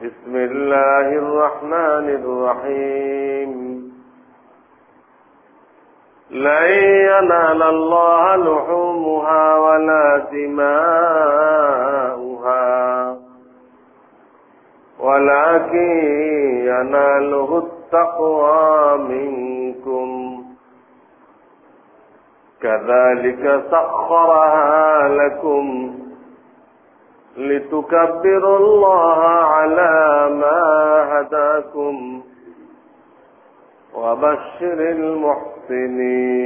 بسم الله الرحمن الرحيم. لن ينال الله لحومها ولا دماؤها ولكن يناله التقوى منكم. كذلك سخرها لكم لتكبروا الله على ما هداكم وبشر المحسنين.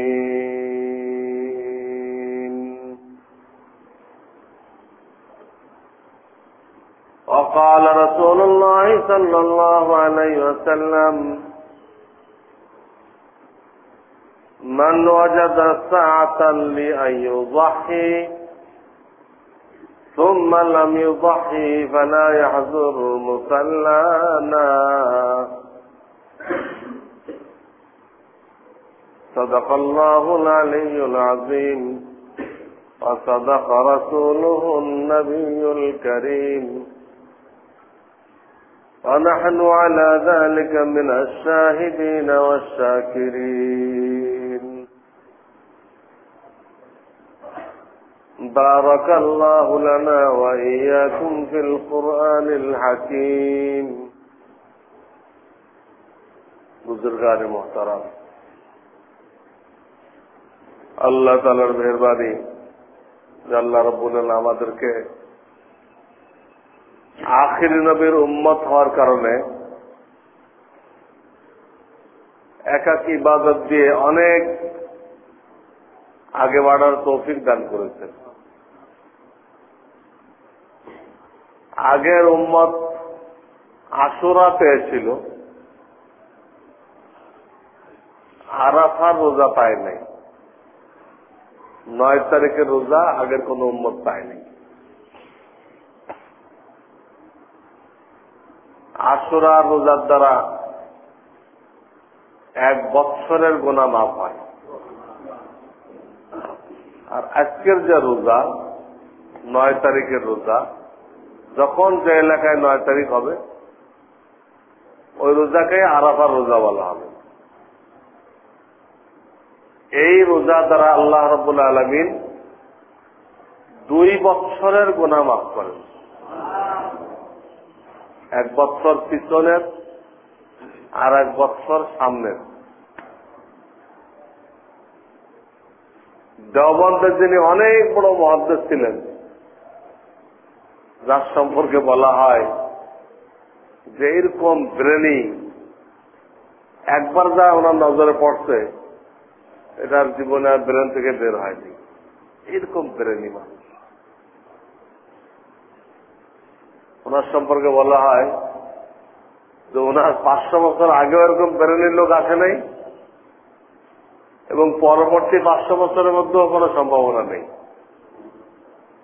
وقال رسول الله صلى الله عليه وسلم من وجد ساعة لأن يضحي ثم لم يضحي فلا يحضر مصلانا. صدق الله العلي العظيم. وصدق رسوله النبي الكريم. ونحن على ذلك من الشاهدين والشاكرين. بارك الله لنا وإياكم في القرآن الحكيم بزرگان محترم আল্লাহ তালার মেহরবানি যে আল্লাহ রব্বুল আমাদেরকে আখির নবীর উম্মত হওয়ার কারণে একাকি ইবাদত দিয়ে অনেক আগে বাড়ার তৌফিক দান করেছেন আগের উম্মত আশুরা পেয়েছিল। আরাফার রোজা পায় নাই। নয় তারিখের রোজা আগের কোন উম্মত পায়নি আশুরা রোজার দ্বারা এক বৎসরের গোনা মাফ হয়। আর আজকের যে রোজা, নয় তারিখের রোজা যখন যে এলাকায় নয় তারিখ হবে, ওই রোজাকে আরাফার রোজা বলা হবে। এই রোজা দ্বারা আল্লাহ রবুল আলমিন দুই বৎসরের গোনা মাফ করেন। এক বৎসর পিছনের আর এক বৎসর সামনের। দেওবন্দের যিনি অনেক বড় মহাদ্দেশ ছিলেন যার সম্পর্কে বলা হয় যে এরকম ব্রেনি একবার যা ওনার নজরে পড়ছে, এটার জীবনে আর ব্রেন থেকে বের হয়নি। এরকম ব্রেনি মানুষ। ওনার সম্পর্কে বলা হয় যে ওনার পাঁচশো বছর আগেও এরকম ব্রেনির লোক আসে নাই, এবং পরবর্তী পাঁচশো বছরের মধ্যেও কোনো সম্ভাবনা নেই।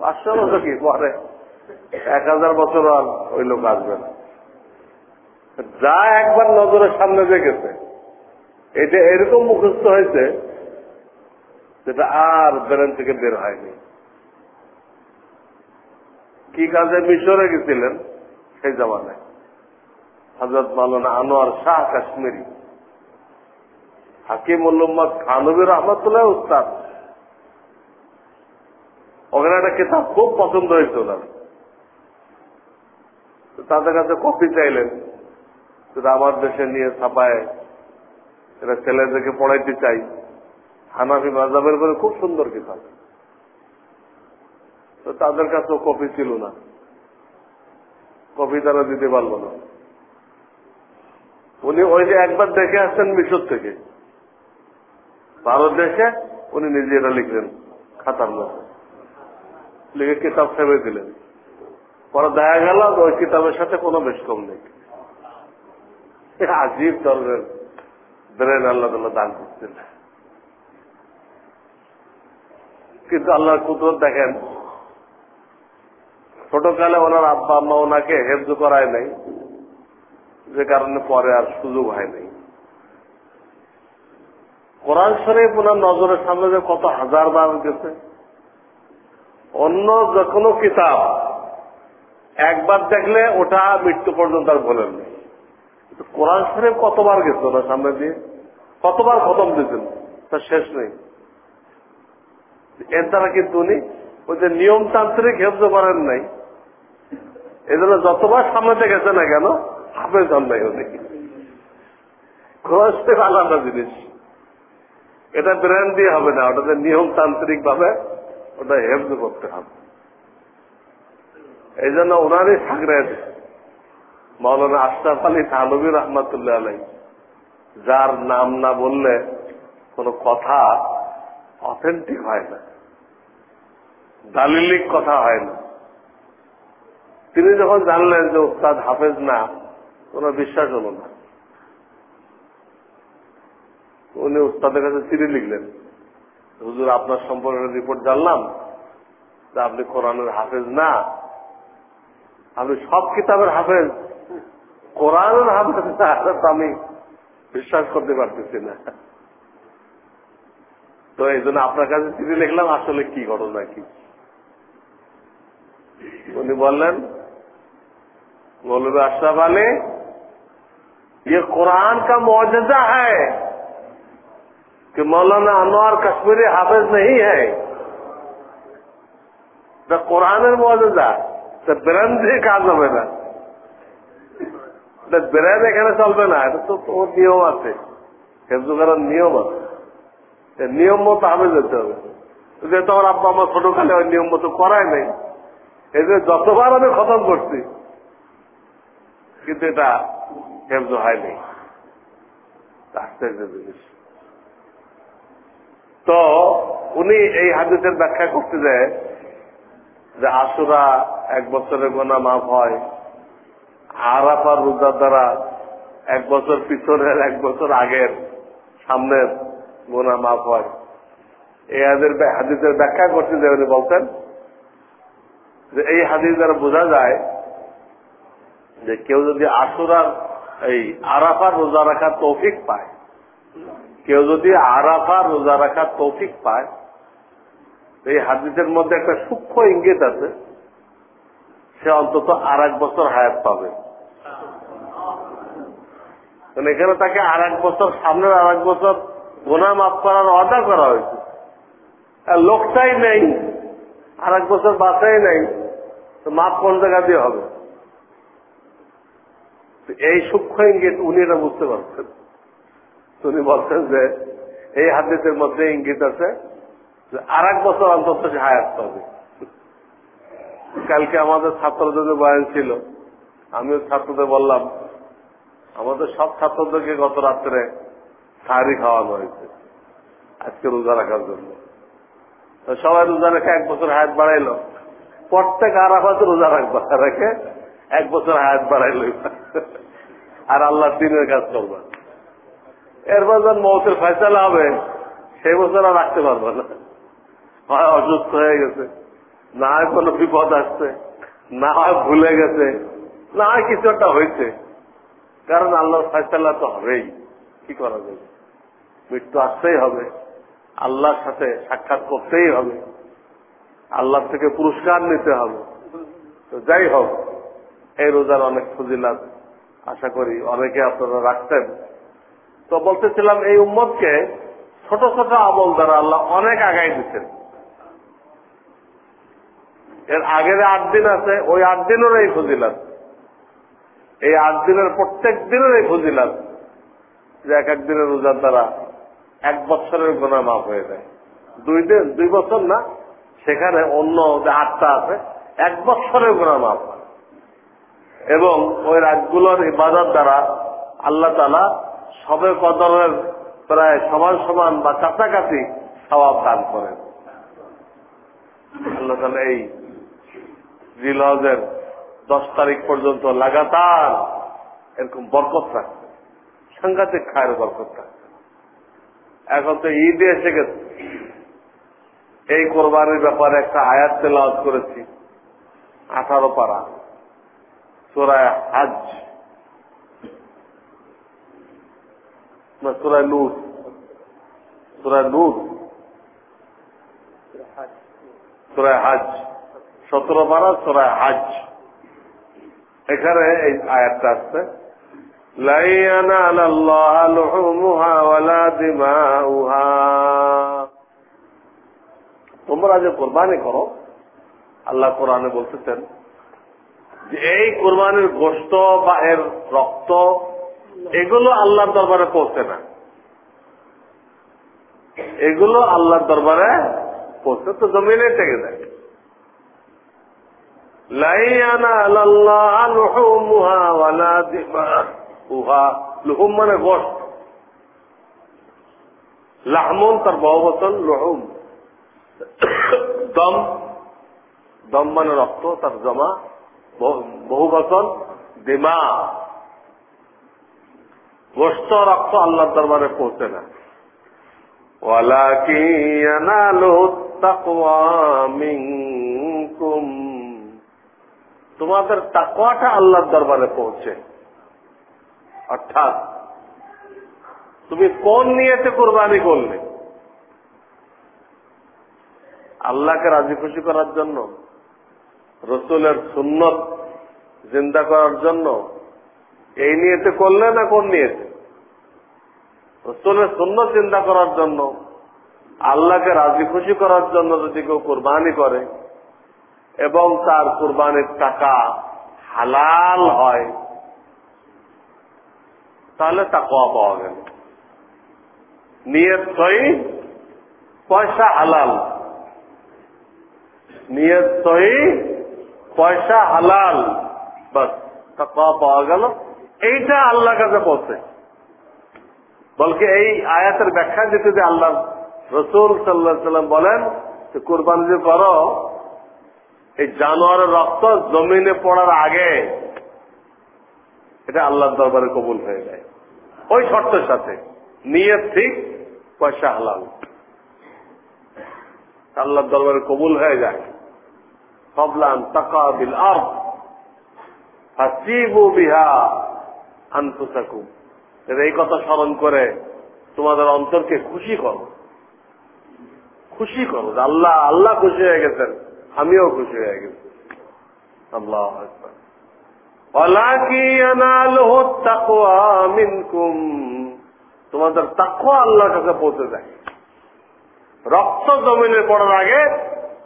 পাঁচশো বছর কি পরে? এক হাজার বছর আর ওই লোক আসবে না। যা একবার নজরের সামনে দেখেছে, এটা এরকম মুখস্থ হয়েছে যেটা আর ব্রেন থেকে বের হয়নি। কি কাজে মিশরে গেছিলেন? সেই জামানায়। হজরত মালানা আনোয়ার শাহ কাশ্মীরি। হাকিম উল্লম্মদ খানবী রহমতুল্লাহ উস্তাদ ওখানে একটা কিতাব খুব পছন্দ হয়েছে ওনার। তাদের কাছে কপি চাইলেন। আমার দেশে নিয়ে ছাপায় এটা ছেলেদেরকে পড়াইতে চাই। হানাফি মাজাবের করে খুব সুন্দর কিতাব। তো তাদের কাছেও কপি ছিল না। কপি তারা দিতে পারল না। উনি ওই যে একবার দেখে আসছেন মিশর থেকে। ভারত দেশে উনি নিজে এটা লিখলেন, খাতার মধ্যে। লিখে কিতাব ফেলে দিলেন। পরে দেখা গেল ওই কিতাবের সাথে কোনো বেশ কম নেই। আজীব ধরনের ব্রেন আল্লাহ দান করছেন কিন্তু আল্লাহর কুদরত দেখেন, ছোটকালে ওনার আব্বা আম্মা ওনাকে হেফজ করায় নাই, যে কারণে পরে আর সুযোগ হয় নাই। কোরআন শরীফ ওনার নজরের সামনে যে কত হাজার বার গেছে, অন্য যে কোনো কিতাব একবার দেখলে ওটা মৃত্যু পর্যন্ত আর বলেন নেই কোরআন শরীফ কতবার গেছে ওনার সামনে দিয়ে? কতবার খতম দিয়েছেন? তার শেষ নেই। এর দ্বারা কিন্তু উনি ওই যে নিয়মতান্ত্রিক হেফজ করেন নাই। এজন্য যতবার সামনে গেছে না কেন, হাফেজ হন নাই উনি। কোরআন শরীফ আলাদা জিনিস। এটা ব্রেন দিয়ে হবে না ওটাতে নিয়মতান্ত্রিক ভাবে ওটা হেফজ করতে হবে। এই জন্য ওনারই থাকলেন মৌলানা আশরাফ আলী থানবী রহমতুল্লাহ আলাই, যার নাম না বললে কোন কথা অথেন্টিক হয় না, দালিলিক কথা হয় না। তিনি যখন জানলেন যে উস্তাদ হাফেজ না ওনার বিশ্বাস হল না। উনি উস্তাদের কাছে চিঠি লিখলেন, হুজুর, আপনার সম্পর্কে রিপোর্ট জানলাম যে আপনি কোরআনের হাফেজ না আপনি সব কিতাবের হাফেজ কোরআনের হাফেজ না তো আমি বিশ্বাস করতে পারতেছি না তো এই জন্য আপনার কাছে চিঠি লিখলাম আসলে কি ঘটনা কি উনি বললেন মৌলবী আশরাফ আলী ये कुरान का मुआजा है कि मौलाना अनवर कश्मीरी हाफिज नहीं है তা কোরআনের মর্যাদা তা ব্রেন দিয়ে কাজ হবে না। ব্রেন এখানে চলবে না, এটা তো ওর নিয়ম আছে। হেফজু করার নিয়ম আছে। নিয়ম মতো আমি যেতে হবে। যেহেতু আমার আব্বা আমার ছোটকালে ওই নিয়ম মতো করাই নাই। এই যে যতবার আমি খতম করছি, কিন্তু এটা হেফজ হয়নি জিনিস। তো উনি এই হাদিসের ব্যাখ্যা করতে যায় যে আশুরা এক বছরের গোনা মাফ হয়। আরাফার রোজার দ্বারা এক বছর পিছনের, এক বছর আগের, সামনের গোনা মাফ হয়। এই হাদিসের ব্যাখ্যা করতে যে উনি বলতেন যে এই হাদিস দ্বারা বোঝা যায় যে কেউ যদি আশুরার এই আরাফার রোজা রাখার তৌফিক পায়, কেউ যদি আরাফার রোজা রাখার তৌফিক পায়, এই হাদিসের মধ্যে একটা সূক্ষ্ম ইঙ্গিত আছে সে অন্তত আর বছর হায়াত পাবে। এখানে তাকে আর বছর, সামনের আর বছর গোনা মাফ করার অর্ডার করা হয়েছে। লোকটাই নেই আর এক বছর বাসাই নেই, তো মাপ কোন জায়গা দিয়ে হবে? এই সূক্ষ্ম ইঙ্গিত উনি এটা বুঝতে পারছেন। উনি বলছেন যে, এই হাদিসের মধ্যে ইঙ্গিত আছে আর এক বছর অন্তত সে হায়াত পাবে। কালকে আমাদের ছাত্রদের বয়ান ছিল। আমিও ছাত্রদের বললাম, আমাদের সব ছাত্রদেরকে গত রাত্রে সাহারি খাওয়ানো হয়েছে আজকে রোজা রাখার জন্য। সবাই রোজা রেখে এক বছর হায়াত বাড়াইল। প্রত্যেক আরাফাত রোজা রাখবা, রেখে এক বছর হায়াত বাড়াইল। আর আল্লাহ দিনের কাজ করবে। এরপর যখন মৌতের ফয়সালা হবে, সেই বছর আর রাখতে পারব না। হয় অসুস্থ হয়ে গেছে। না হয় কোনো বিপদ আসছে। না হয় ভুলে গেছে। না হয় কিছু একটা হয়েছে। কারণ আল্লাহর ফয়সালা তো হবেই। কি করা যাবে? মৃত্যু আসতেই হবে। আল্লাহর সাথে সাক্ষাৎ করতেই হবে। আল্লাহ থেকে পুরস্কার নিতে হবে। তো যাই হোক, এই রোজার অনেক ফজিলাত আশা করি অনেকে আপনারা রাখতেন। তো বলতেছিলাম, এই উম্মতকে ছোট ছোট আমল দ্বারা আল্লাহ অনেক আগায় দিচ্ছেন এর আগের আট দিন আছে, ওই আট দিনের এই ফজিলাত। এই আট দিনের প্রত্যেক দিনের এই ফজিলাত। যে এক এক দিনের রোজার দ্বারা এক বছরের গোনা মাফ হয়ে যায়। দুই দিন, দুই বছর না, সেখানে অন্য যে আটটা আছে, এক বছরের গোনা মাফ হয়। এবং ওই রাতগুলোর ইবাদত দ্বারা আল্লাহ তালা সবে কদরের প্রায় সমান সমান বা কাছাকাছি সবাব দান করেন। আল্লাহ তালা এই জিলহজের দশ তারিখ পর্যন্ত লাগাতার এরকম বরকত রাখছে সাংঘাতিক খায়ের বরকত রাখছে এখন তো ঈদে এসে গেছে। এই কোরবানির ব্যাপারে একটা আয়াত তেলাওয়াত করেছি। আঠারো পারা। সোরায় হাজ। না, সোরায় নূর সোরায় নূর সোরায় হাজ। সতেরো পারা সোরায় হাজ। এখানে এই আয়াতটা আসছে। তোমরা যে কোরবানি করো, আল্লাহ কোরআনে বলতেছেন যে এই কোরবানির গোস্ত বা এর রক্ত, এগুলো আল্লাহর দরবারে পৌঁছে না। এগুলো আল্লাহর দরবারে পৌঁছে, তো জমিনে থেকে মানে গোস্ত লাহমুন তার বহুবচন লুহুম। দম। দম মানে রক্ত, তার জমা। বহু বচন, দিমা। গোস্ত রক্ত আল্লাহর দরবারে পৌঁছে না। তোমাদের তাকওয়াটা আল্লাহর দরবারে পৌঁছে। অর্থাৎ, তুমি কোন নিয়েতে কোরবানি করলে? আল্লাহকে রাজি খুশি করার জন্য, রসুলের সুন্নত জিন্দা করার জন্য এই নিয়েতে করলে না কোন নিয়েতে? রসুলের সুন্নত চিন্তা করার জন্য, আল্লাহকে রাজি খুশি করার জন্য যদি কেউ কোরবানি করে এবং তার কোরবানির টাকা হালাল হয়, তাহলে তা কয়া পাওয়া গেল। নিয়ত সহি, পয়সা হালাল। নিয়ত সহি, পয়সা হালাল। বাস তা কয়া পাওয়া গেল। এইটা আল্লাহ কাছে পৌঁছে। বলকে এই আয়াতের ব্যাখ্যা দিতে যে আল্লাহ রসুল সাল্লাহ সাল্লাম বলেন যে কোরবানি যে করো এই জানোয়ারের রক্ত জমিনে পড়ার আগে এটা আল্লাহর দরবারে কবুল হয়ে যায়। ওই শর্তের সাথে। নিয়ে ঠিক, পয়সা হালাল। আল্লাহর দরবারে কবুল হয়ে যায়। সবলান টাকা বিল হাসিবু বিহা আনফুসাকুম। এই কথা স্মরণ করে তোমাদের অন্তরকে খুশি করো। খুশি করো আল্লাহ আল্লাহ খুশি হয়ে গেছেন। আমিও খুশি হয়ে গেছি। আল্লাহ তোমাদের তাকুয়া আল্লাহর কাছে পৌঁছে যায়। রক্ত জমিনে পড়ার আগে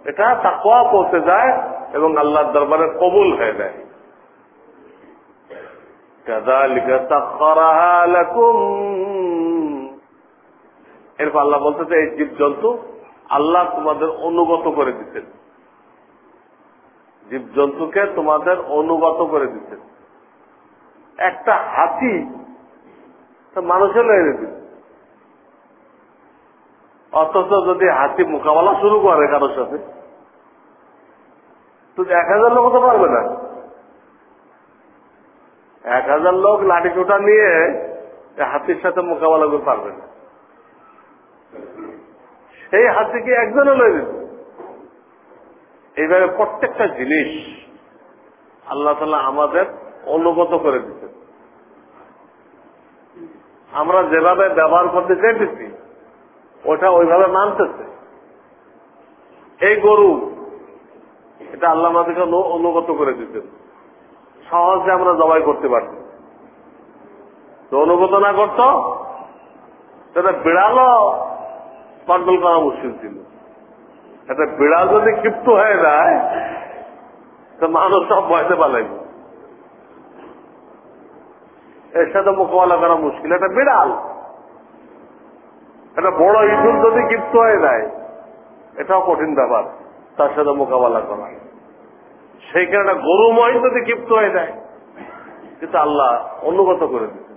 এটা তাকুয়া পৌঁছে যায় এবং আল্লাহর দরবারে কবুল হয়ে যায়। এরপর আল্লাহ বলতেছে, এই জীব জন্তু আল্লাহ তোমাদের অনুগত করে দিচ্ছেন জীব জন্তুকে তোমাদের অনুগত করে দিচ্ছেন একটা হাতি মানুষের লেগে দিচ্ছে অথচ যদি হাতি মোকাবেলা শুরু করে কারোর সাথে, তো এক হাজার লোক তো পারবে না। এক হাজার লোক লাঠি ছোটা নিয়ে হাতির সাথে মোকাবেলা করতে পারবে না। সেই হাতিকে একজনে লয়ে দিত এইভাবে প্রত্যেকটা জিনিস আল্লাহ তালা আমাদের অনুগত করে দিচ্ছেন আমরা যেভাবে ব্যবহার করতে চাইতেছি, ওটা ওইভাবে মানতেছে। এই গরু, এটা আল্লাহ আমাদেরকে অনু- অনুগত করে দিতেন সহজে আমরা জবাই করতে পারতাম তো অনুগত না করত সেটা বিড়ালও কন্ট্রোল করা মুশকিল ছিল। একটা বিড়াল যদি ক্ষিপ্ত হয়ে যায়, তো মানুষ সব বয়সে পালাইব। এর সাথে মোকাবেলা করা মুশকিল। একটা বিড়াল। একটা বড় ইঁদুর যদি ক্ষিপ্ত হয়ে যায়, এটাও কঠিন ব্যাপার, তার সাথে মোকাবেলা করা। সেইখানে একটা গরুময় যদি ক্ষিপ্ত হয়ে যায়, কিন্তু আল্লাহ অনুগত করে দিচ্ছে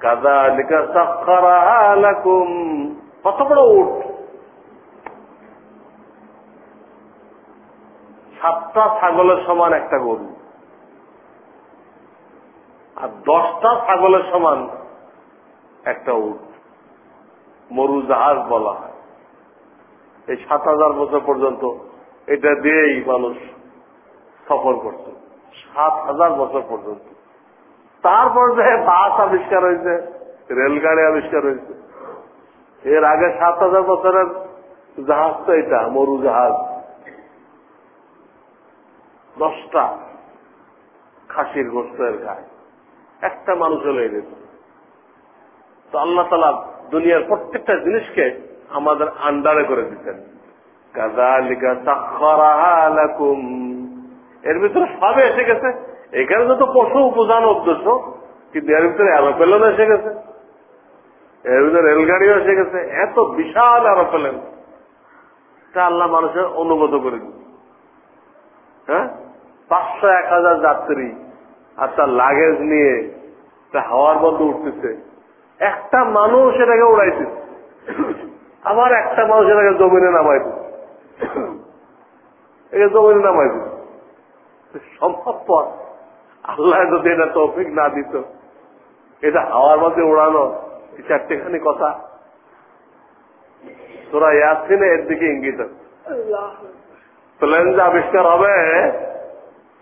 কাদা লিখা সাক্ষারাকুম কত বড় উঠ সাতটা ছাগলের সমান একটা গরু। আর দশটা ছাগলের সমান একটা উট। মরু জাহাজ বলা হয়। এই সাত হাজার বছর পর্যন্ত এটা দিয়েই মানুষ সফর করত সাত হাজার বছর পর্যন্ত। তারপর যে বাস আবিষ্কার হয়েছে, রেলগাড়ি আবিষ্কার হয়েছে, এর আগে সাত হাজার বছরের জাহাজ তো এটা, মরু জাহাজ। দশটা খাসির গোস্তের গায়ে একটা মানুষ হলে যেত তো আল্লাহ তালা দুনিয়ার প্রত্যেকটা জিনিসকে আমাদের আন্ডারে করে দিতেন। এর ভিতরে সবে এসে গেছে। এখানে তো পশু বোঝানো উদ্দেশ্য কিন্তু এর ভিতরে অ্যারোপ্লেনও এসে গেছে। এর ভিতরে রেলগাড়িও এসে গেছে। এত বিশাল অ্যারোপ্লেন। তা আল্লাহ মানুষের অনুগত করে দিচ্ছে হ্যাঁ? পাঁচশো এক হাজার যাত্রী আর তার লাগেজ নিয়ে তা হাওয়ার মধ্যে উঠতেছে। একটা মানুষ এটাকে উড়াইতেছে আবার একটা মানুষ এটাকে জমিনে নামাইতেছে একে জমিনে নামাইতেছে সম্ভবপর আল্লাহ যদি এটা তৌফিক না দিত এটা হাওয়ার মধ্যে উড়ানো এই চারটেখানি কথা। তোরা ইয়াসিনে এর দিকে ইঙ্গিত। প্লেন যে আবিষ্কার হবে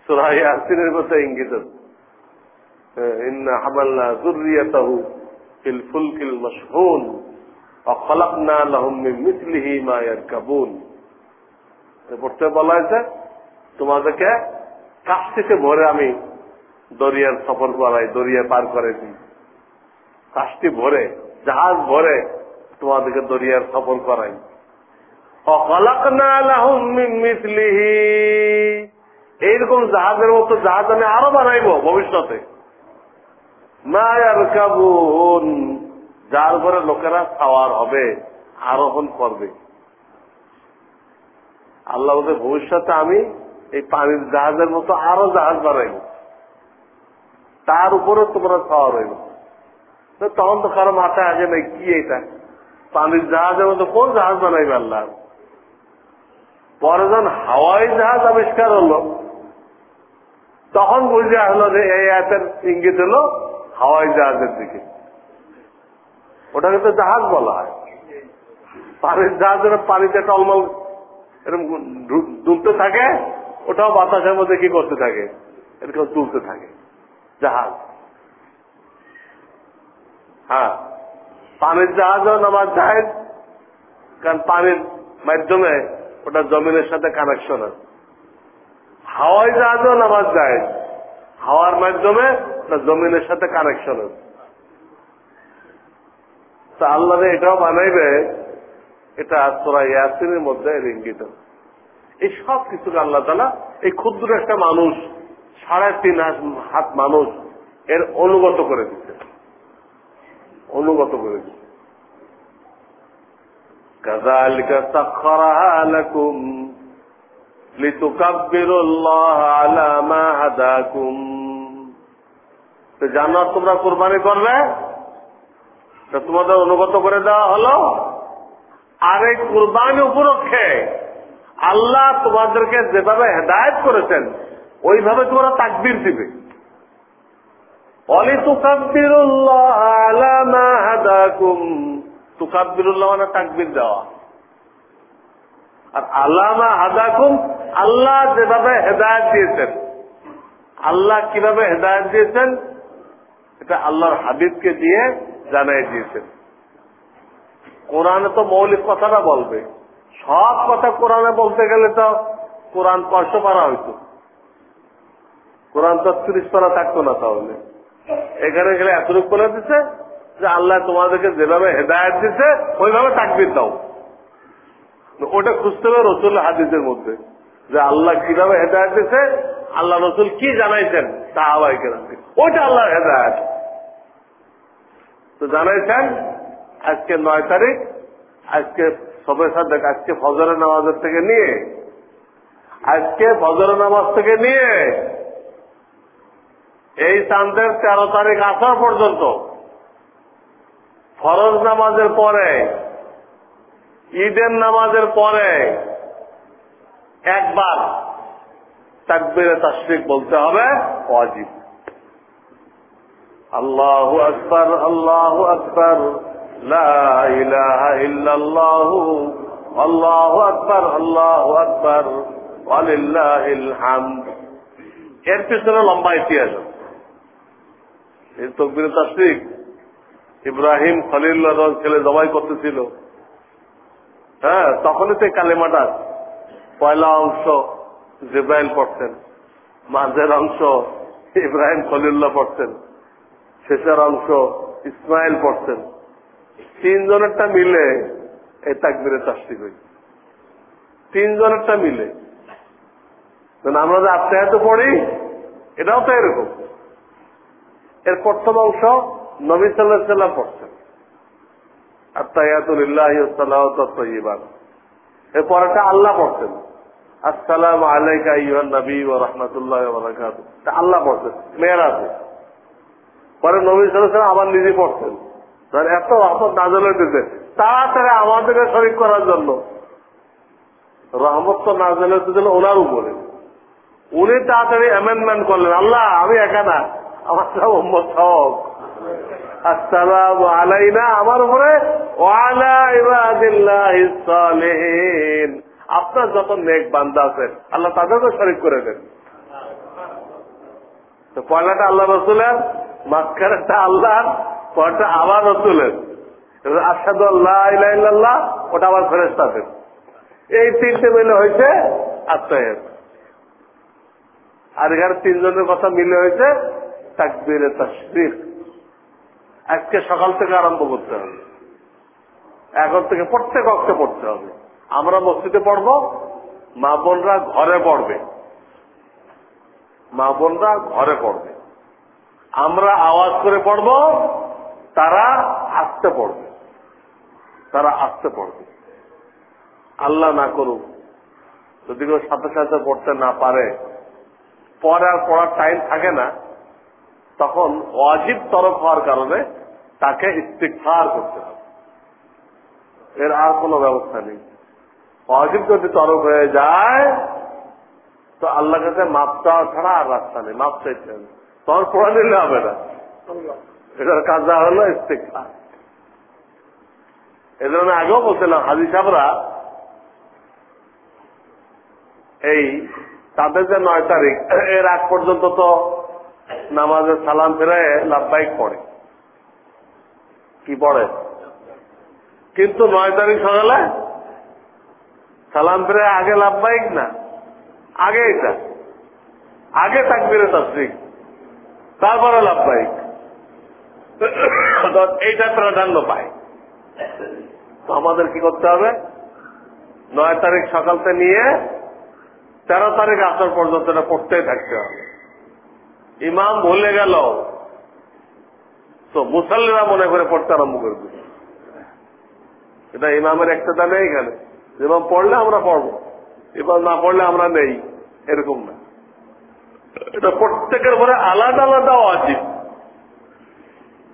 সুরাই আসিনের কথা পড়তে বলা হয়েছে, তোমাদেরকে কাস্তিতে ভরে আমি দরিয়ার সফর করাই, দরিয়া পার করে দিই। কাছটি ভরে, জাহাজ ভরে তোমাদেরকে দরিয়ার সফর করাই। অকলকনা না মিসলিহি। এইরকম জাহাজের মতো জাহাজ আমি আরও বানাইব ভবিষ্যতে। যার উপরে লোকেরা সাওয়ার হবে, আরোহণ করবে। আল্লাহ ভবিষ্যতে আমি এই পানির জাহাজের মতো আরও জাহাজ বানাইব। তার উপরে তোমরা সাওয়ার হইব তখন তো কারও মাথায় আগে নাই, কি এটা? পানির জাহাজের মতো কোন জাহাজ বানাইবে আল্লাহ? পরে যখন হাওয়াই জাহাজ আবিষ্কার হলো তখন বুঝে আসলো যে এই এতের ইঙ্গিত হলো হাওয়াই জাহাজের দিকে। ওটাকে তো জাহাজ বলা হয়। পানির জাহাজের পানিতে টলমল এরকম দুলতে থাকে, ওটাও বাতাসের মধ্যে কি করতে থাকে? এরকম তুলতে থাকে। জাহাজ। হ্যাঁ। পানির জাহাজও নামাজ জাহেজ কারণ পানির মাধ্যমে ওটা জমিনের সাথে কানেকশন আছে। হাওয়াই জাহাজও নামাজ যায়। হাওয়ার মাধ্যমে জমিনের সাথে কানেকশন আছে তা আল্লাহ এটাও বানাইবে, এটা তোরা ইয়াসিনের মধ্যে রিঙ্গিত এই সব কিছু আল্লাহ তালা এই ক্ষুদ্র একটা মানুষ, সাড়ে তিন হাত মানুষ, এর অনুগত করে দিচ্ছে। অনুগত করে দিচ্ছে। কাজালিকা সাক্ষরা লাকুম। জানোয়ার তোমরা কোরবানি করবে? তোমাদের অনুগত করে দেওয়া হলো, আর এই কোরবানি উপলক্ষে আল্লাহ তোমাদেরকে যেভাবে হেদায়ত করেছেন, ওইভাবে তোমরা তাকবির দিবে। অলি তুকাব্বিরুল্লাহ মানে তাকবির দেওয়া। আর আল্লামা হাদাকুম আল্লাহ যেভাবে হেদায়ত দিয়েছেন, আল্লাহ কীভাবে হেদায়ত দিয়েছেন, এটা আল্লাহর হাবিবকে দিয়ে জানাই দিয়েছেন। কোরআনে তো মৌলিক কথাটা বলবে। সব কথা কোরআনে বলতে গেলে তো কোরআন কষ্ট পারা হইতো। কোরআন তো তিরিশ পারা থাকতো না তাহলে। এখানে গেলে এতটুক বলে দিচ্ছে যে আল্লাহ তোমাদেরকে যেভাবে হেদায়ত দিচ্ছে ওইভাবে তাকবির দাও। ওটা খুঁজতে হবে রসুল হাদিসের মধ্যে। যে আল্লাহ কীভাবে হেদায়ত দিচ্ছে আল্লাহ রসুল কি জানাইছেন? তা সাহাবাইকে ওইটা আল্লাহর হেদায়ত। তো জানাইছেন, আজকে নয় তারিখ, আজকে সবে সাথে আজকে ফজরের নামাজের থেকে নিয়ে, আজকে ফজরের নামাজ থেকে নিয়ে, এই চান্দের তেরো তারিখ আসার পর্যন্ত, ফরজ নামাজের পরে, ঈদের নামাজের পরে একবার তাকবিরে তাশরিক বলতে হবে অজিব আল্লাহু আকবর আল্লাহু আকবর আল্লাহ আকবর আল্লাহ আকবর এর পিছনে লম্বা ইতিহাস। এই তকবির তাসিক ইব্রাহিম খলিল্লাহ ছেলে জবাই করতেছিল। হ্যাঁ তখনই তো কালেমাটা পয়লা অংশ জিব্রাহিম পড়তেন। মাঝের অংশ ইব্রাহিম খলিল্লাহ পড়তেন। শেষের অংশ ইসমাইল পড়তেন। তিনজনেরটা মিলে এই তাকবিরে তাস্তিক হই তিনজনেরটা মিলে। আমরা যে আত্মায়ত পড়ি, এটাও তো এরকম। এর প্রথম অংশ নবী সাল্লাহ সাল্লাম পড়ছেন আত্মায়াতুল্লাহ তৈবান এর পরেটা আল্লাহ পড়ছেন আসসালাম আলাইকা ইহান নবী ও রহমতুল্লাহ আল্লাহ পড়ছেন, মেয়ের আছে। পরে নবী সাল্লাম আবার নিজে পড়ছেন। এত রহমত নাজল হইতেছে, তাড়াতাড়ি আমাদেরকে শরিক করার জন্য। রহমত তো নাজল হইতেছিল ওনার উপরে। উনি তাড়াতাড়ি অ্যামেন্ডমেন্ট করলেন, আল্লাহ, আমি একা না, আমার সব উম্মত সব। আসসালাম আলাইনা, আমার উপরে, ওয়ালা ইবাদিল্লাহ সালেহিন। আপনার যত নেক বান্দা আছে, আল্লাহ তাদেরকে শরিক করে দেন। তো পয়লাটা আল্লাহ রসুলের মাঝখানেটা আল্লাহ পয়লাটা আবার রসুলের। আসাদু আল্লাহ ওটা আবার এই তিনটে মিলে হয়েছে আর এখানে তিনজনের কথা মিলে হয়েছে তাকবিরে আজকে সকাল থেকে আরম্ভ করতে হবে। এখন থেকে প্রত্যেক অক্ষে পড়তে হবে। আমরা মসজিদে পড়ব, মা বোনরা ঘরে পড়বে। মা বোনরা ঘরে পড়বে। আমরা আওয়াজ করে পড়ব, তারা আসতে পড়বে। তারা আসতে পড়বে। আল্লাহ না করুক, যদি কেউ সাথে সাথে পড়তে না পারে, পরে আর পড়ার টাইম থাকে না, তখন অজিব তরফ হওয়ার কারণে তাকে ইস্তিকার করতে হবে। এর আর কোন ব্যবস্থা নেই। অজিব যদি তরফ হয়ে যায়, তো আল্লাহ কাছে মাপ চাওয়া ছাড়া আর রাস্তা নেই। মাপ চাইতে হবে। তখন পড়া নিলে হবে না। এটার কাজা হলো আমি আগেও বলছিলাম হাজি সাহরা এই তাদের যে নয় তারিখ, এর আগ পর্যন্ত তো নামাজের সালাম ফেরায় লাভবাইক পড়ে। কি পড়ে? কিন্তু নয় তারিখ সকালে সালাম ফেরে আগে লাভবাইক না? আগে এটা। আগে তাকবিরে তসরিক তারপরে লাভবাইক এইটা প্রাধান্য পায়। তো আমাদের কি করতে হবে? নয় তারিখ সকালতে নিয়ে তেরো তারিখ আসার পর্যন্ত এটা পড়তেই থাকতে হবে। ইমাম ভুলে গেল। তো মুসল্লিরা মনে করে পড়তে আরম্ভ করবে এটা ইমামের একটা নেই এখানে ইমাম পড়লে আমরা পড়ব। এবার না পড়লে আমরা নেই। এরকম না। এটা প্রত্যেকের ঘরে আলাদা আলাদা অজিব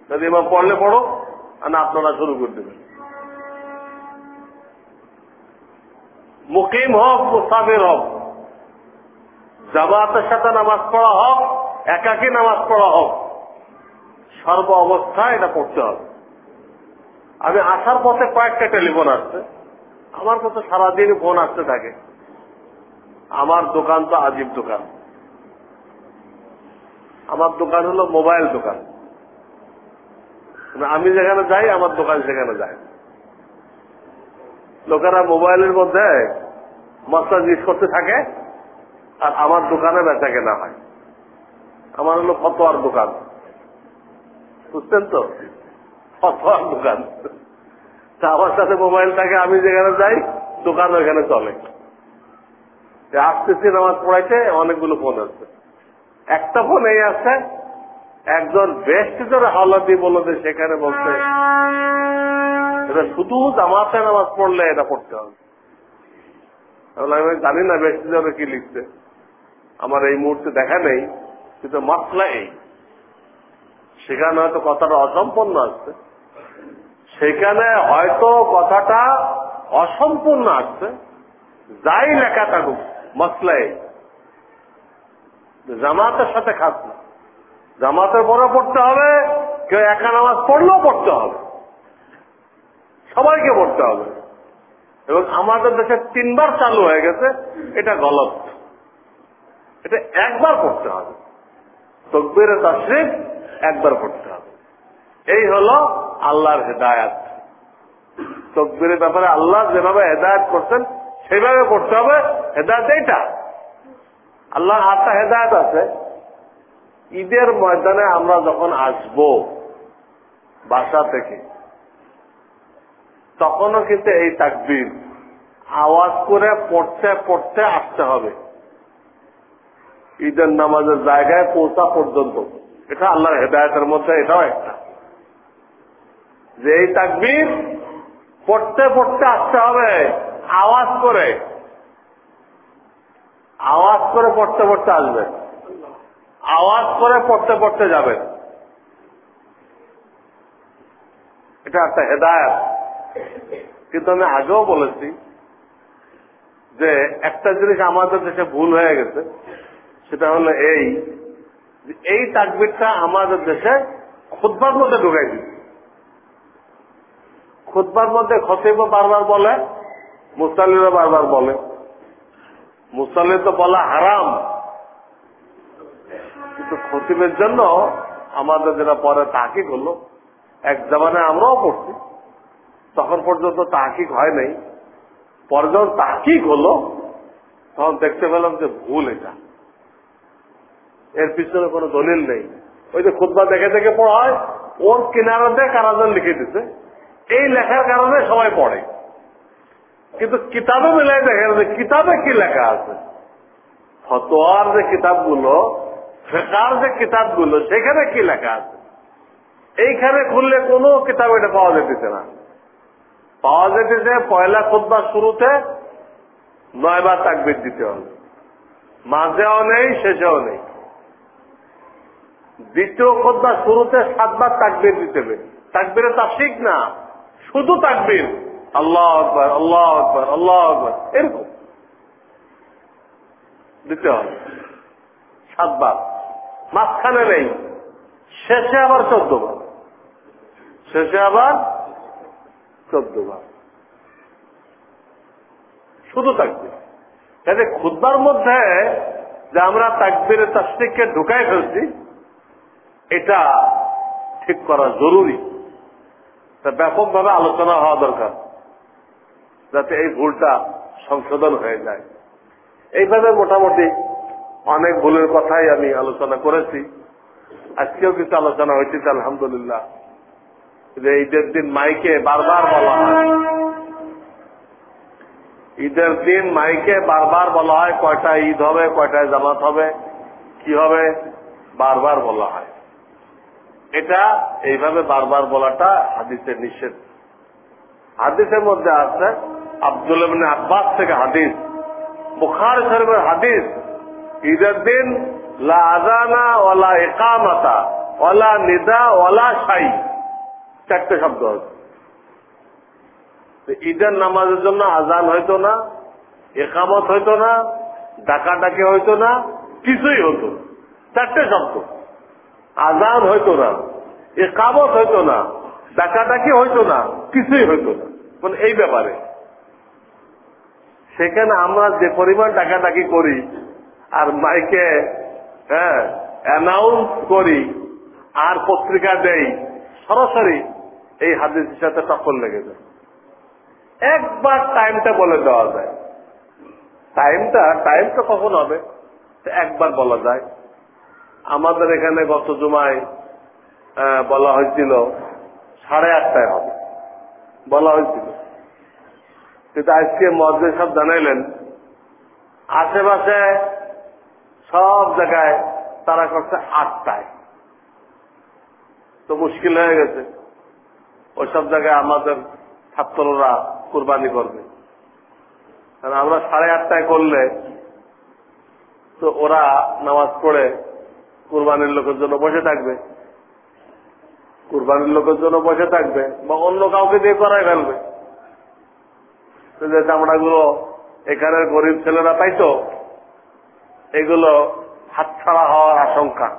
যদি ইমাম পড়লে পড়ো, আর না আপনারা শুরু করে দেবেন। মুকিম হোক, মুসাফির হোক। জামাতের সাথে নামাজ পড়া হোক, একাকি নামাজ পড়া হোক। সর্ব অবস্থায় এটা পড়তে হবে। আমি আসার পথে কয়েকটা টেলিফোন আসছে। আমার কাছে সারাদিন ফোন আসতে থাকে। আমার দোকান তো আজীব দোকান। আমার দোকান হলো মোবাইল দোকান। আমি যেখানে যাই, আমার দোকান সেখানে যায়। লোকেরা মোবাইলের মধ্যে মশলা জিজ্ঞেস করতে থাকে, আর আমার দোকানে বেচা কেনা হয়। আমার হলো ফতোয়ার দোকান। বুঝছেন তো? ফতোয়ার দোকান। আমার সাথে মোবাইল থাকে, আমি যেখানে যাই, দোকান ওইখানে চলে। আসতেছি নামাজ পড়াইতে, অনেকগুলো ফোন আছে। একটা ফোন এই আছে, একজন বেশ টিচার হাওলাদি বলতে সেখানে বলছে এটা শুধু জামাতে নামাজ পড়লে এটা পড়তে হবে। আমি জানি না বেশ টিচারে কি লিখছে। আমার এই মুহূর্তে দেখা নেই, কিন্তু মশলা এই। সেখানে হয়তো কথাটা অসম্পন্ন আসছে সেখানে হয়তো কথাটা অসম্পূর্ণ আসছে। যাই লেখা থাকুক মশলাই জামাতের সাথে খাস না। জামাতের পরে পড়তে হবে, কেউ একা নামাজ পড়লেও পড়তে হবে। সবাইকে পড়তে হবে। এবং আমাদের দেশে তিনবার চালু হয়ে গেছে, এটা গলত। এটা একবার পড়তে হবে। তকবির তশরিফ একবার পড়তে হবে। এই হল আল্লাহর হেদায়াত। তকবিরের ব্যাপারে আল্লাহ যেভাবে হেদায়ত করছেন, সেইভাবে করতে হবে। হেদায়ত এইটা। আল্লাহ আটটা হেদায়ত আছে। ঈদের ময়দানে আমরা যখন আসব বাসা থেকে, তখনও কিন্তু এই তাকবির। আওয়াজ করে পড়তে পড়তে আসতে হবে। ঈদের নামাজের জায়গায় পৌঁছা পর্যন্ত। এটা আল্লাহর হেদায়তের মধ্যে এটাও একটা। যে এই তাকবির পড়তে পড়তে আসতে হবে, আওয়াজ করে। আওয়াজ করে পড়তে পড়তে আসবে। আওয়াজ করে পড়তে পড়তে যাবে। এটা একটা হেদায়ত। কিন্তু আমি আগেও বলেছি যে একটা জিনিস আমাদের দেশে ভুল হয়ে গেছে, সেটা হলো এই এই তাকবিরটা আমাদের দেশে খুদ্বার মধ্যে ঢুকাই দিচ্ছে খুদ্বার মধ্যে খতিব বারবার বলে, মুসাল্লিরা বারবার বলে। মুসাল্লি তো বলা হারাম। কিন্তু খতিবের জন্য আমাদের যেটা পরে তাকিক হলো, এক জামানে আমরাও পড়ছি। তখন পর্যন্ত তাকিক হয় নাই। পরে যখন তাকিক হলো, তখন দেখতে পেলাম যে ভুল এটা। এর পিছনে কোনো দলিল নেই। ওই যে খুদ্া দেখে দেখে পড়া হয়, ওর কিনারাতে কারাজন লিখে দিতে এই লেখার কারণে সবাই পড়ে। কিন্তু কিতাবে মিলাই দেখেন যে কিতাবে কি লেখা আছে? ফতোয়ার যে কিতাবগুলো, ফেকার যে কিতাবগুলো, সেখানে কি লেখা আছে? এইখানে খুললে কোনো কিতাব এটা পাওয়া যেতেছে না। পাওয়া যেতেছে পয়লা খুদ্া শুরুতে নয়বার তাকবির দিতে হবে। মাঝেও নেই, শেষেও নেই। দ্বিতীয় খোদ্া শুরুতে সাতবার তাকবির দিতে হবে। তাকবিরে তাফসিক না? শুধু তাকবির। আল্লাহ আকবর আল্লাহ আকবর আল্লাহ আকবর। এরকম। দিতে হবে। সাতবার। মাঝখানে নেই। শেষে আবার চোদ্দ বার শেষে আবার চোদ্দ বার শুধু তাকবির। কাজে খুদ্বার মধ্যে যে আমরা তাকবিরের তাস্তিককে ঢুকাই ফেলছি, এটা ঠিক করা জরুরি। ব্যাপকভাবে আলোচনা হওয়া দরকার, যাতে এই ভুলটা সংশোধন হয়ে যায়। এইভাবে মোটামুটি অনেক ভুলের কথাই আমি আলোচনা করেছি। আজকেও কিছু আলোচনা হয়েছে, আলহামদুলিল্লাহ। যে ঈদের দিন মাইকে বারবার বলা হয়। ঈদের দিন মাইকে বারবার বলা হয়, কয়টা ঈদ হবে, কয়টায় জামাত হবে, কি হবে, বারবার বলা হয়। এটা এইভাবে বারবার বলাটা হাদিসের নিষেধ। হাদিসের মধ্যে আছে আব্দুল আব্বাস থেকে হাদিস। বুখার শরীফের হাদিস ঈদের দিন লা আজানা ওলা একামাতা ওলা নিদা ওলা সাই চারটে শব্দ আছে। ঈদের নামাজের জন্য আজান হইতো না একামত হইতো না, ডাকাডাকি হইতো না, কিছুই হতো চারটে শব্দ। আজান হইতো না এ একামত হইতো না, ডাকাডাকি হইতো না, কিছুই হইতো না। মানে এই ব্যাপারে। সেখানে আমরা যে পরিমাণ ডাকাডাকি করি আর মাইকে হ্যাঁ অ্যানাউন্স করি আর পত্রিকা দেই, সরাসরি এই হাদিসের সাথে টক্কর লেগে যায়। একবার টাইমটা বলে দেওয়া যায়। টাইমটা টাইমটা কখন হবে? একবার বলা যায়। আমাদের এখানে গত জুমায় বলা হয়েছিল সাড়ে আটটায় হবে। বলা হয়েছিল। কিন্তু আজকে মজদুর সব জানাইলেন, আশেপাশে সব জায়গায় তারা করছে আটটায়। তো মুশকিল হয়ে গেছে। ওই সব জায়গায় আমাদের ছাত্ররা কোরবানি করবে। আমরা সাড়ে আটটায় করলে তো ওরা নামাজ পড়ে কোরবানির লোকের জন্য বসে থাকবে। কোরবানির লোকের জন্য বসে থাকবে বা অন্য কাউকে দিয়ে করাই ফেলবে। যে চামড়াগুলো এখানের গরিব ছেলেরা পাইতো, এগুলো হাতছাড়া হওয়ার আশঙ্কা।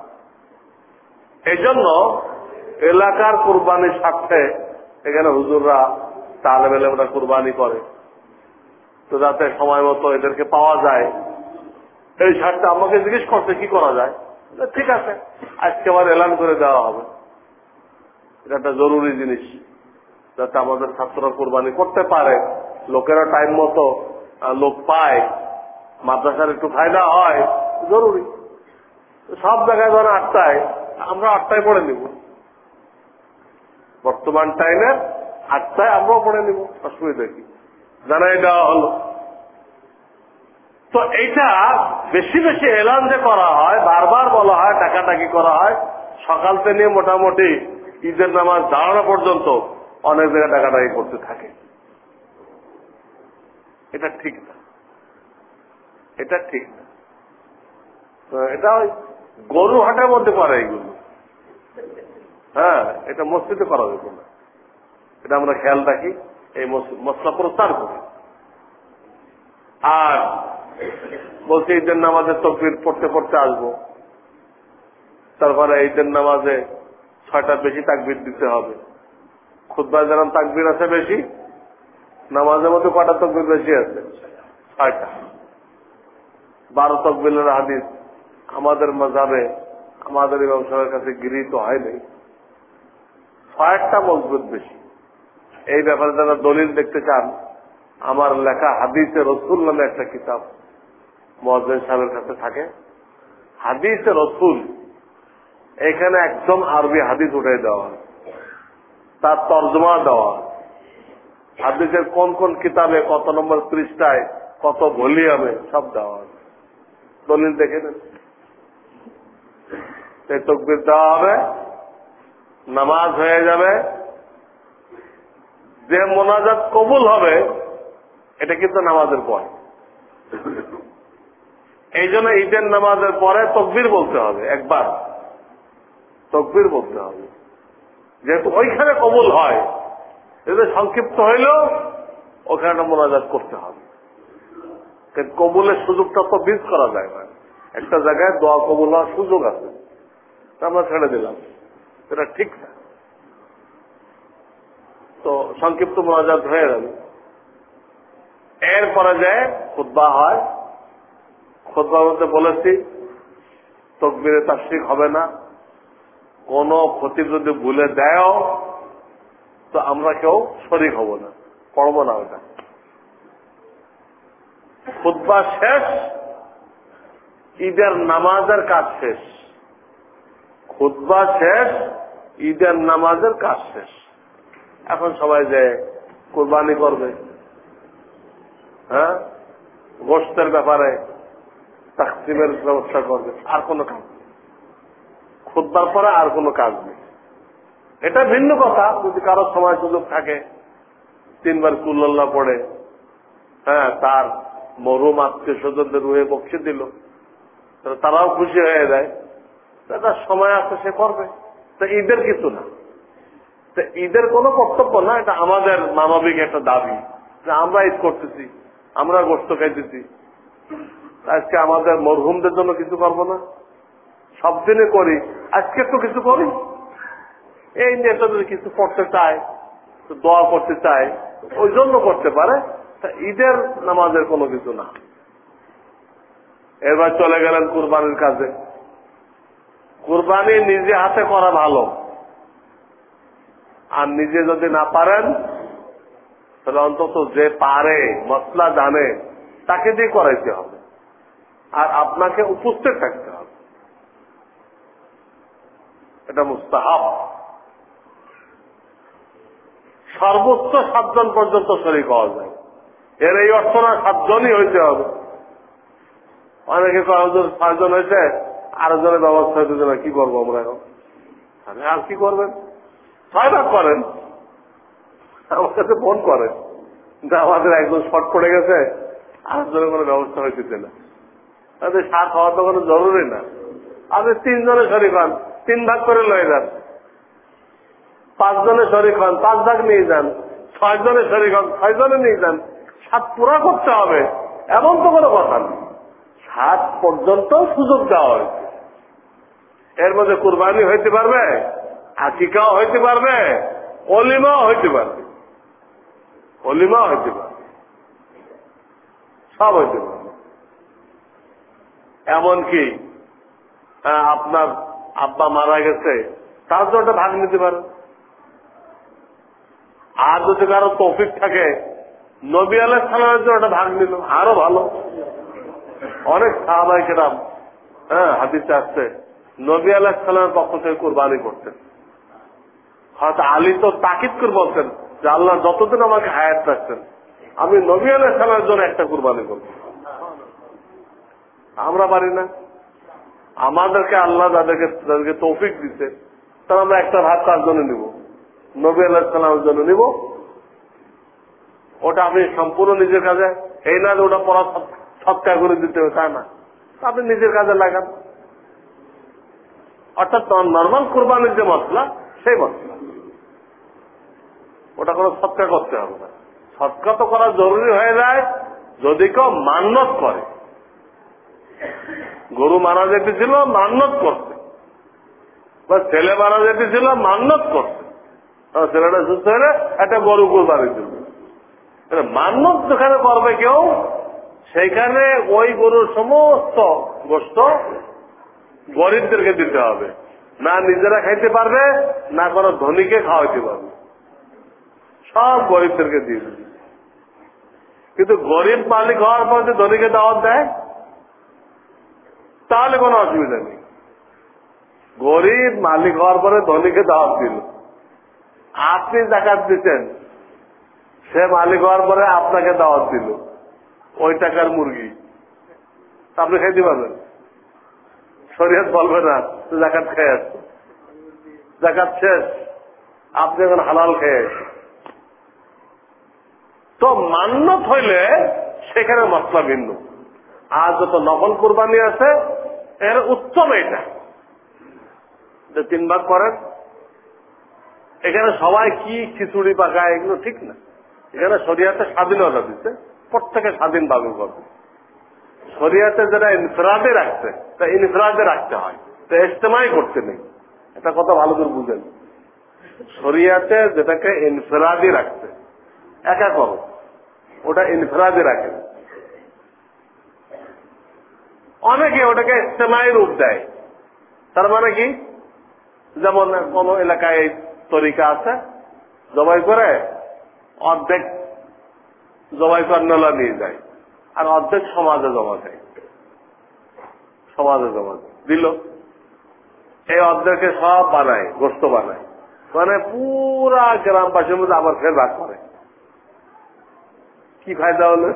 এই জন্য এলাকার কোরবানির স্বার্থে এখানে হুজুররা তাহলে বেলে ওরা কোরবানি করে। তো যাতে সময় মতো এদেরকে পাওয়া যায়। এই স্বার্থে আমাকে জিজ্ঞেস করতে কি করা যায়? ঠিক আছে, আজকে আবার এলান করে দেওয়া হবে। এটা একটা জরুরি জিনিস যাতে আমাদের ছাত্ররা কোরবানি করতে পারে। লোকেরা টাইম মতো লোক পায়। মাদ্রাসার একটু ফায়দা হয়, জরুরি। সব জায়গায় ধরেন আটটায়, আমরা আটটায় পড়ে নিব। বর্তমান টাইমে আটটায় আমরাও পড়ে নিব, অসুবিধা কি? জানাই দেওয়া হলো। তো এইটা বেশি বেশি এলান যে করা হয়, বারবার বলা হয়, টাকাটাকি করা হয়, সকাল থেকে নিয়ে মোটামুটি ঈদের নামাজ দাঁড়ানো পর্যন্ত অনেক জায়গায় টাকাটাকি করতে থাকে। এটা ঠিক না। এটা ঠিক না। এটা ওই গরু হাটের মধ্যে করে এইগুলো। হ্যাঁ এটা মসজিদে করা যাবে না। এটা আমরা খেয়াল রাখি, এই মশলা প্রচার করি। আর বলছে, ঈদের নামাজে তকবির পড়তে পড়তে আসব। তারপরে ঈদের নামাজে ছয়টা বেশি তাকবির দিতে হবে। খুদ্া যেরকম তাকবির আছে বেশি, নামাজের মধ্যে কটা তকবির বেশি আছে? ছয়টা। বারো তকবিলের হাদিস আমাদের মজাবে আমাদের এই ব্যবসায়ের কাছে গৃহীত হয়নি ছয়টা মজবুত বেশি। এই ব্যাপারে যারা দলিল দেখতে চান, আমার লেখা হাদিসে রসুল নামে একটা কিতাব মহাজেন সাহেবের কাছে থাকে। হাদিসে রসুল এখানে একদম আরবি হাদিস উঠে দেওয়া তার তর্জমা দেওয়া হাদিসের কোন কোন কিতাবে, কত নম্বর পৃষ্ঠায়, কত ভলিউমে সব দেওয়া দলিল দেখে নেন। তকবির দেওয়া হবে, নামাজ হয়ে যাবে। যে মোনাজাত কবুল হবে, এটা কিন্তু নামাজের পর। এই জন্য ঈদের নামাজের পরে তকবির বলতে হবে, একবার। তকবির বলতে হবে। যেহেতু ওইখানে কবুল হয় যদি সংক্ষিপ্ত হইলেও ওখানে মোনাজাত করতে হবে। কবুলের সুযোগটা তো মিস করা যায় না। একটা জায়গায় দোয়া কবুল হওয়ার সুযোগ আছে। আমরা ছেড়ে দিলাম। এটা ঠিক না। তো সংক্ষিপ্ত মোনাজাত হয়ে গেল। এরপরে যায় খুদ্া হয় খুদ্বার বলেছি, তকবিরে তাস্তিক হবে না। কোন ক্ষতি যদি ভুলে দেয় তো আমরা কেউ শরিক হব না, পড়ব না ওটা। খুদ্া শেষ, ঈদের নামাজের কাজ শেষ। খুদ্া শেষ, ঈদের নামাজের কাজ শেষ। এখন সবাই যে কোরবানি করবে হ্যাঁ? গোষ্ঠের ব্যাপারে তাকসিমের ব্যবস্থা করবে। আর কোনো কাজ খুদ্বার পরে আর কোনো কাজ নেই। এটা ভিন্ন কথা। যদি কারও সময় সুযোগ থাকে, তিনবার কুল্লাল্লাহ পড়ে হ্যাঁ তার মরুম আত্মীয় স্বজনদের রুহে বক্সে দিল তারাও খুশি হয়ে যায়। তার সময় আছে, সে করবে। তা ঈদের কিছু না। তো ঈদের কোনো কর্তব্য না, এটা আমাদের মানবিক একটা দাবি। যে আমরা ঈদ করতেছি, আমরা গোস্ত খাইতেছি। আজকে আমাদের মরহুমদের জন্য কিছু করব না। সব দিনে করি, আজকে তো কিছু করি। এই নেতা যদি কিছু করতে চায় দোয়া করতে চায়, ওই জন্য করতে পারে। ঈদের নামাজের কোনো কিছু না। এবার চলে গেলেন কুরবানির কাজে। কুরবানি নিজে হাতে করা ভালো। আর নিজে যদি না পারেন, তাহলে অন্তত যে পারে, মশলা জানে, তাকে দিয়ে করাইতে হবে। আর আপনাকে উপস্থিত থাকতে হবে। এটা মুস্তাহাব। সর্বোচ্চ সাতজন পর্যন্ত শরীর পাওয়া যায়। এর এই অর্থ না সাতজনই হইতে হবে। অনেকে কয়েকজন ছয়জন হয়েছে আরও জনের ব্যবস্থা হইতে না, কি করব আমরা এখন? আরে, আর কি করবেন? ছয় ভাগ করেন। আমার কাছে ফোন করেন আমাদের একজন শর্ট পড়ে গেছে, আরেকজনের কোনো ব্যবস্থা হইতেছে না। তাদের সাত হওয়া তো কোনো জরুরি না। আপনি তিনজনে শরীর হন, তিন ভাগ করে লয়ে যান। পাঁচজনে শরীর হন, পাঁচ ভাগ নিয়ে যান। ছয় জনে শরীর হন ছয় জনে নিয়ে যান। সাত পুরা করতে হবে, এমন তো কোনো কথা না। সাত পর্যন্ত সুযোগ দেওয়া হয়েছে। এর মধ্যে কুরবানি হইতে পারবে, আকিকাও হইতে পারবে, অলিমাও হইতে পারবে। অলিমাও হইতে পারবে। সব হইতে পারবে। এমনকি আপনার আব্বা মারা গেছে, তার ওটা ভাগ নিতে পারে আর যদি কারও তৌফিক থাকে, নবী আলাহ সালামের জন্য ভাগ নিল, আরও ভালো। অনেক সাহাবাই কেরাম হ্যাঁ হাদিসে আসছে নবী আলাহ সালামের পক্ষ থেকে কোরবানি করতেন। হয়তো আলী তো তাকিদ করে বলতেন যে, আল্লাহ যতদিন আমাকে হায়াত রাখছেন, আমি নবী আলাহ সালামের জন্য একটা কোরবানি করব। আমরা পারি না। আমাদেরকে আল্লাহ যাদেরকে তাদেরকে তৌফিক দিচ্ছে তাহলে আমরা একটা ভাগ তার জন্য নিব? নবী আল্লাহ সালামের জন্য নিব? ওটা আপনি সম্পূর্ণ নিজের কাজে এই না যে ওটা পড়া সৎকার করে দিতে হবে তা না। আপনি নিজের কাজে লাগান। অর্থাৎ নর্মাল কোরবানির যে মশলা, সেই মশলা। ওটা কোনো সৎকার করতে হবে না। সৎকার তো করা জরুরি হয়ে যায়, যদি কেউ মান্যত করে। গরু মারা যেতে ছিল মান্যত করতে বা ছেলে মারা যেতে ছিল মান্যত করতে ছেলেটা সুস্থ হলে একটা গরু কোরবানি দিল মান্যত যেখানে করবে কেউ সেইখানে ওই গরুর সমস্ত গোস্ত গরিবদেরকে দিতে হবে। না নিজেরা খাইতে পারবে, না কোনো ধনীকে খাওয়াইতে পারবে। সব গরিবদেরকে দিয়ে দিবে। কিন্তু গরিব মালিক হওয়ার পর যদি ধনীকে দাওয়াত দেয় তাহলে কোনো অসুবিধা নেই। গরিব মালিক হওয়ার পরে ধনীকে দাওয়াত দিল। আপনি জাকাত দিতেন, সে মালিক হওয়ার পরে আপনাকে দাওয়াত দিল। ওই টাকার মুরগি। আপনি খাইতে পারবেন। শরীয়ত বলবে না জাকাত খেয়ে আসছে জাকাত শেষ। আপনি এখন হালাল খেয়ে তো মান্যত হইলে সেখানে মশলা ভিন্ন। আর যত নকল কোরবানি আছে এর উত্তম এটা। যে তিন ভাগ করেন, এখানে সবাই কি খিচুড়ি পাকায় এগুলো ঠিক না। এখানে শরিয়াতে স্বাধীনতা দিচ্ছে, প্রত্যেকে স্বাধীন স্বাধীনভাবে করবে। শরিয়াতে যেটা ইনফরাদে রাখছে, তা ইনফরাদে রাখতে হয়, তা ইস্তেমাই করতে নেই। এটা কথা ভালো করে বুঝেন। শরিয়াতে যেটাকে ইনফরাদি রাখছে, একা করো। ওটা ইনফরাদে রাখে অনেকে ওটাকে ইস্তেমাই রূপ দেয়। তার মানে কি? যেমন কোন এলাকায় তরিকা আছে, জবাই করে, অর্ধেক জবাই কর্নলা নিয়ে যায়, আর অর্ধেক সমাজে জমা দেয়। সমাজে জমা দিল। এই অর্ধেকে সব বানায়, গোস্ত বানায়। মানে পুরা গ্রামবাসীর মধ্যে আবার ফের ভাগ করে। কি ফায়দা হলো?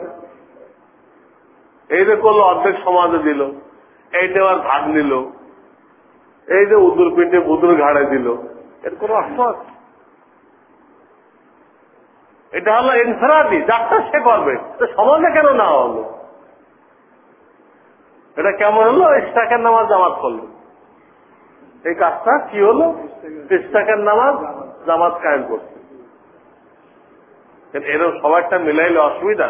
এই যে করল, অর্ধেক সমাজে দিল এইটা আবার ভাগ নিল, এই যে উদুর পিঠে বুদুর ঘাড়ে দিল, এর কোন আছে এটা হলো ইনফরাদি যারটা সে করবে সমাজে কেন না হলো? এটা কেমন হলো? ইস্টাকের নামাজ জামাত করল। এই কাজটা কি হলো? ইস্টাকের নামাজ জামাত কায়েম করছে। এরকম সবারটা মিলাইলে অসুবিধা।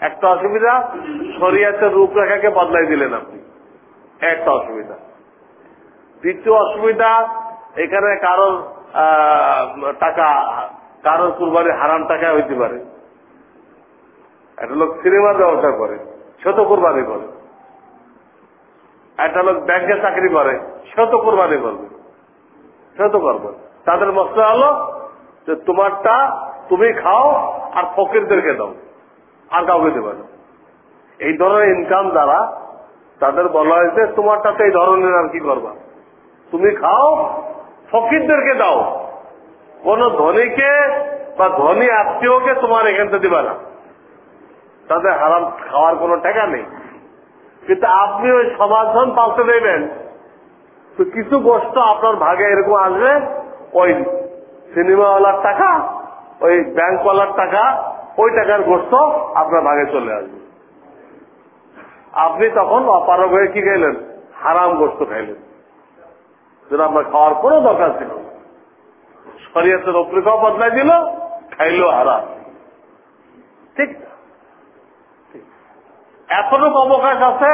একটা অসুবিধা, শরিয়াতের রূপরেখাকে বদলাই দিলেন আপনি। একটা অসুবিধা। দ্বিতীয় অসুবিধা, এখানে কারোর টাকা, কারোর কুরবানি হারাম টাকা হইতে পারে। একটা লোক সিনেমার ব্যবসা করে, সে তো কোরবানি করে। একটা লোক ব্যাংকে চাকরি করে, সে তো কোরবানি করবে। সে তো করবে। তাদের মশলা হলো যে, তোমারটা তুমি খাও আর ফকিরদেরকে দাও। আর কাউকে দেবে না। এই ধরনের ইনকাম দ্বারা তাদের বলা হয়েছে তোমারটাতে এই ধরনের, আর কি করবা? তুমি খাও, ফকিরদেরকে দাও। কোন ধনীকে বা ধনী আত্মীয়কে তোমার এখান থেকে দিবে না। তাদের হারাম খাওয়ার কোনো টাকা নেই। কিন্তু আপনি ওই সমাধান পাল্টে দেবেন। তো কিছু গোষ্ঠ আপনার ভাগে এরকম আসবে, ওই সিনেমাওয়ালার টাকা, ওই ব্যাংকওয়ালার টাকা ওই টাকার গোষ্ঠ আপনার ভাগে চলে আসবে। আপনি তখন অপারক হয়ে কি খাইলেন? হারাম গোস্ত খাইলেন। যেটা আপনার খাওয়ার কোনো দরকার ছিল শরীয়তের অপ্রিকাও বদলাই দিল খাইলো হারাম। ঠিক এতটুকু অবকাশ আছে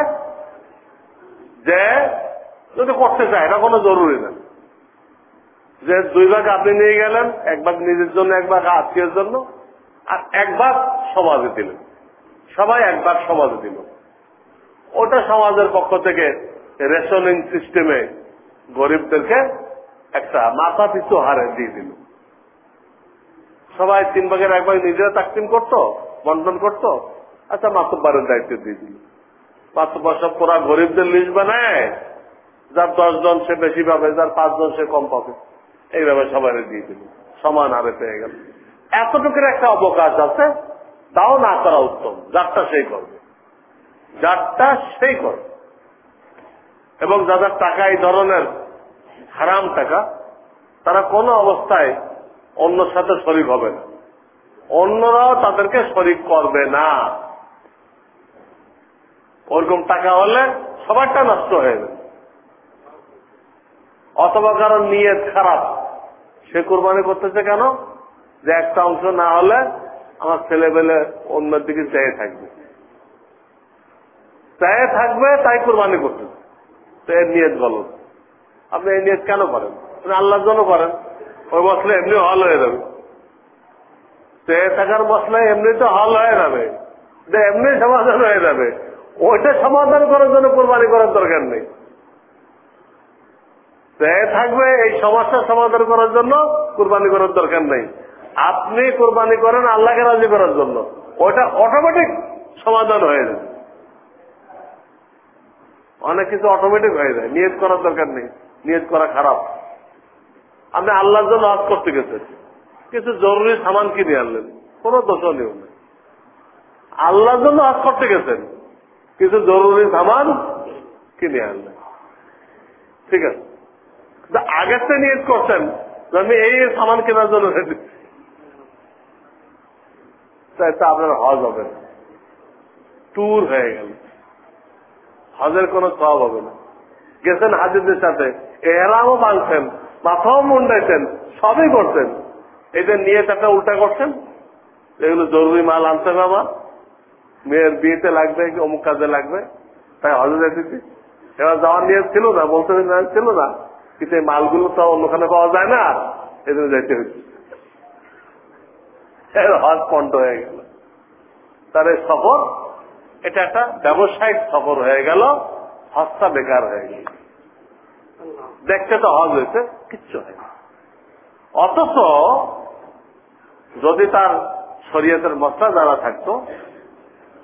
যে যদি করতে চায়, এটা কোনো জরুরি না। যে দুই ভাগ আপনি নিয়ে গেলেন, এক ভাগ নিজের জন্য, এক ভাগ আত্মীয়ের জন্য আর একবার সমাজে দিলেন সবাই একবার সমাজে দিল। ওটা সমাজের পক্ষ থেকে রেশনিং সিস্টেমে গরিবদেরকে একটা মাথা পিছু হারে দিয়ে দিল। সবাই তিন ভাগের এক ভাগ নিজেরা তাকসিম করতো বন্টন করতো আচ্ছা মাতব্বারের দায়িত্ব দিয়ে দিল। মাতব্বার সব পুরা গরিবদের লিস্ট বানায়, যার দশ জন সে বেশি পাবে, যার পাঁচজন সে কম পাবে। এইভাবে সবাই দিয়ে দিল। সমান হারে পেয়ে গেল। এতটুকুর একটা অবকাশ আছে, তাও না করা উত্তম। যারটা সেই করবে। যারটা সেই করবে। এবং যাদের টাকা এই ধরনের হারাম টাকা, তারা কোনো অবস্থায় অন্য সাথে শরিক হবে না। অন্যরাও তাদেরকে শরিক করবে না। ওরকম টাকা হলে সবারটা নষ্ট হয়ে যাবে। অথবা কারণ নিয়ত খারাপ, সে কোরবানি করতেছে কেন? যে একটা অংশ না হলে আমার ছেলে পেলে অন্যের দিকে চেয়ে থাকবে। চেয়ে থাকবে, তাই কোরবানি করতেছে তো এর নিয়ত বলো। আপনি এই নিয়ত কেন করেন? আল্লাহর জন্য করেন। ওই মশলা এমনি হল হয়ে যাবে। চেয়ে থাকার মশলা এমনি তো হল হয়ে যাবে। এমনি সমাধান হয়ে যাবে। ওইটা সমাধান করার জন্য কোরবানি করার দরকার নেই। থাকবে, এই সমস্যা সমাধান করার জন্য কোরবানি করার দরকার নেই। আপনি কোরবানি করেন, আল্লাহকে রাজি করার জন্য। ওটা অটোমেটিক সমাধান হয়ে যায়। অনেক কিছু অটোমেটিক হয়ে যায়। নিয়ত করার দরকার নেই। নিয়ত করা খারাপ। আপনি আল্লাহর জন্য হজ করতে গেছেন। কিছু জরুরি সামান কিনে আনলেন। কোন দোষণীয় নেই। আল্লাহর জন্য হজ করতে গেছেন। কিছু জরুরি সামান কিনে আনলেন। ঠিক আছে? আগের থেকে নিয়ত করছেন আমি এই সামান কেনার জন্য তাই তো আপনার হজ হবে না। ট্যুর হয়ে গেল। হজের কোনো সব হবে না। গেছেন হাজিদের সাথে এরামও বাঁধছেন, মাথাও মুন্ডাইছেন, সবই করছেন। এদের নিয়ে একটা উল্টা করছেন, এগুলো জরুরি মাল আনতে আমার মেয়ের বিয়েতে লাগবে অমুক কাজে লাগবে? তাই হজে যেতেছি। এবার যাওয়ার নিয়ে ছিল না, বলতে ছিল না। কিন্তু এই মালগুলো তো অন্যখানে পাওয়া যায় না, এজন্য যাইতে হচ্ছে। হজ পণ্ড হয়ে গেল। তার এই সফর, এটা একটা ব্যবসায়িক সফর হয়ে গেল, হস্তা বেকার হয়ে গেল। দেখতে তো হজ হয়েছে, কিচ্ছু হয় অথচ যদি তার শরীয়তের মশলা যারা থাকতো,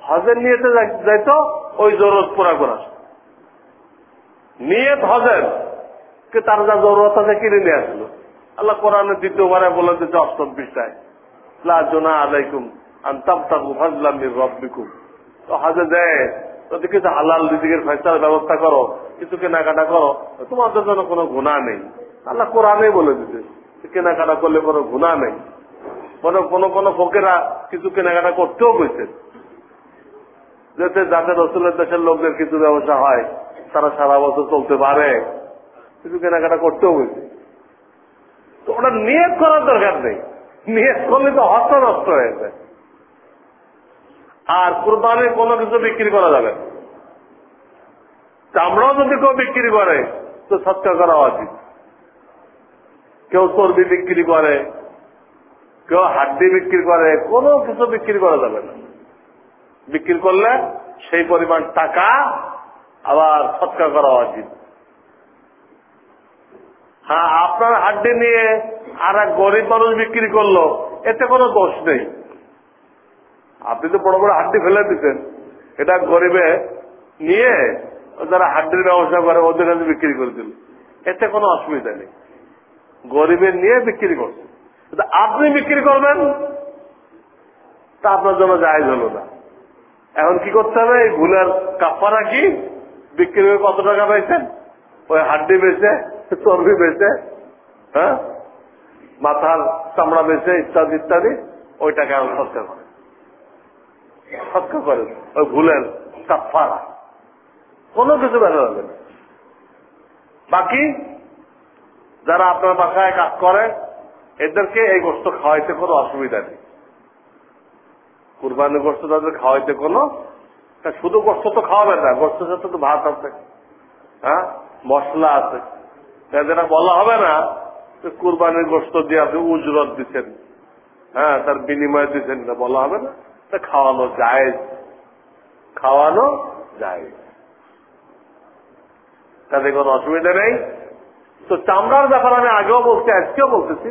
হজের নিয়েতে যাইত, ওই জরুরত পুরা করা নিয়ত হজের তার যা জরুরত আছে কিনে নিয়ে আসলো। আল্লাহ কোরআনের দ্বিতীয়বারে বলে দিচ্ছে অষ্টম তো হাজে দেয় যদি কিছু হালাল রিজিকের ফেসার ব্যবস্থা করো, কিছু কেনাকাটা করো তোমাদের জন্য কোনো গুণা নেই। আল্লাহ কোরআনে বলে দিতে কেনাকাটা করলে কোনো গুণা নেই। কোনো কোনো কোনো ফোকেরা কিছু কেনাকাটা করতেও বলছে যাতে রসুলের দেশের লোকদের কিছু ব্যবসা হয়, তারা সারা বছর চলতে পারে, কিছু কেনাকাটা করতেও বলছে তো ওটা নিয়োগ করার দরকার নেই। নিয়ত করলে তো হস্ত নষ্ট হয়ে যায় আর কোরবানির কোনো কিছু বিক্রি করা যাবে চামড়াও যদি কেউ বিক্রি করে, তো সৎকার করা উচিত কেউ চর্বি বিক্রি করে, কেউ হাড্ডি বিক্রি করে, কোনো কিছু বিক্রি করা যাবে না। বিক্রি করলে সেই পরিমাণ টাকা আবার সৎকার করা উচিত আপনার হাড্ডি নিয়ে আর এক গরিব মানুষ বিক্রি করল, এতে কোনো দোষ নেই। আপনি তো বড় বড় হাড্ডি ফেলে দিচ্ছেন এটা গরিবে নিয়ে যারা হাড্ডির ব্যবসা করে, ওদের কাছে বিক্রি করে দিল। এতে কোনো অসুবিধা নেই। গরিবের নিয়ে বিক্রি করছে। আপনি বিক্রি করবেন, তা আপনার জন্য জায়জ হলো না। এখন কি করতে হবে? এই ভুলের কাপড়া কি? বিক্রি করে কত টাকা পাইছেন? ওই হাড্ডি বেচে চর্বি বেচে হ্যাঁ? মাথার চামড়া বেচে, ইত্যাদি ইত্যাদি ওই টাকা এখন সৎকার করে। সৎকার করেন ওই ভুলের কাপড়া কোনো কিছু বেচা যাবে না। বাকি, যারা আপনার বাসায় কাজ করে, এদেরকে এই গোস্ত খাওয়াইতে কোনো অসুবিধা নেই। কুরবানি গোস্ত তাদের খাওয়াইতে কোনো শুধু গোস্ত তো খাওয়াবে না গোস্তের সাথে তো ভাত আছে হ্যাঁ? মশলা আছে। তাদের বলা হবে না কুরবানির গোস্ত দিয়ে আপনি উজরত দিচ্ছেন হ্যাঁ তার বিনিময় দিচ্ছেন না, বলা হবে না। তা খাওয়ানো যায় খাওয়ানো যায় তাতে কোনো অসুবিধা নেই। তো চামড়ার ব্যাপার আমি আগেও বলছি, আজকেও বলতেছি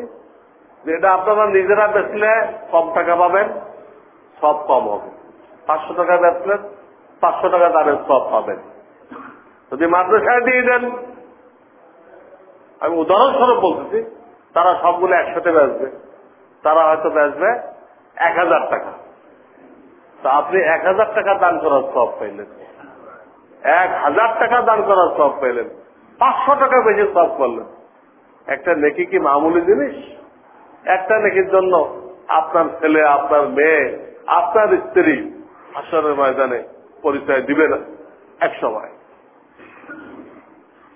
যে এটা আপনারা নিজেরা বেচলে কম টাকা পাবেন, সব কম হবে। পাঁচশো টাকা বেচলেন পাঁচশো টাকা তাদের সব পাবেন। যদি মাদ্রাসায় দিয়ে দেন আমি উদাহরণস্বরূপ বলতেছি, তারা সবগুলো একসাথে বেচবে। তারা হয়তো বেচবে এক হাজার টাকা। তা আপনি এক হাজার টাকা দান করার সব পাইলেন। এক হাজার টাকা দান করার সব পাইলেন। পাঁচশো টাকা বেশি সব করলেন। একটা নেকি কি মামুলি জিনিস? একটা নেকির জন্য আপনার ছেলে, আপনার মেয়ে, আপনার স্ত্রী আসরের ময়দানে পরিচয় দিবে না। এক সময়।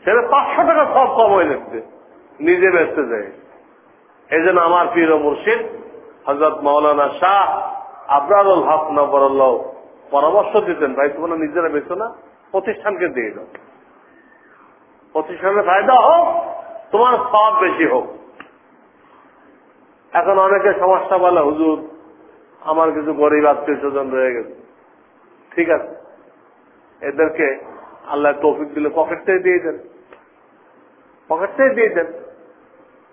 সেটা পাঁচশো টাকা সব কম হয়ে যাচ্ছে। নিজে বেচতে যায়। এই জন্য আমার প্রিয় মুর্শিদ হজরত মৌলানা শাহ আবরারুল হক নবরল্লাহ পরামর্শ দিতেন, ভাই, তোমরা নিজেরা বেছো না, প্রতিষ্ঠানকে দিয়ে দাও। প্রতিষ্ঠানের ফায়দা হোক, তোমার সব বেশি হোক। এখন অনেকে সমস্যা বলে, হুজুর, আমার কিছু গরিব আত্মীয় স্বজন রয়ে গেছে। ঠিক আছে, এদেরকে আল্লাহ তৌফিক দিলে পকেটটাই দিয়ে দেন। পকেটটাই দিয়ে দেন।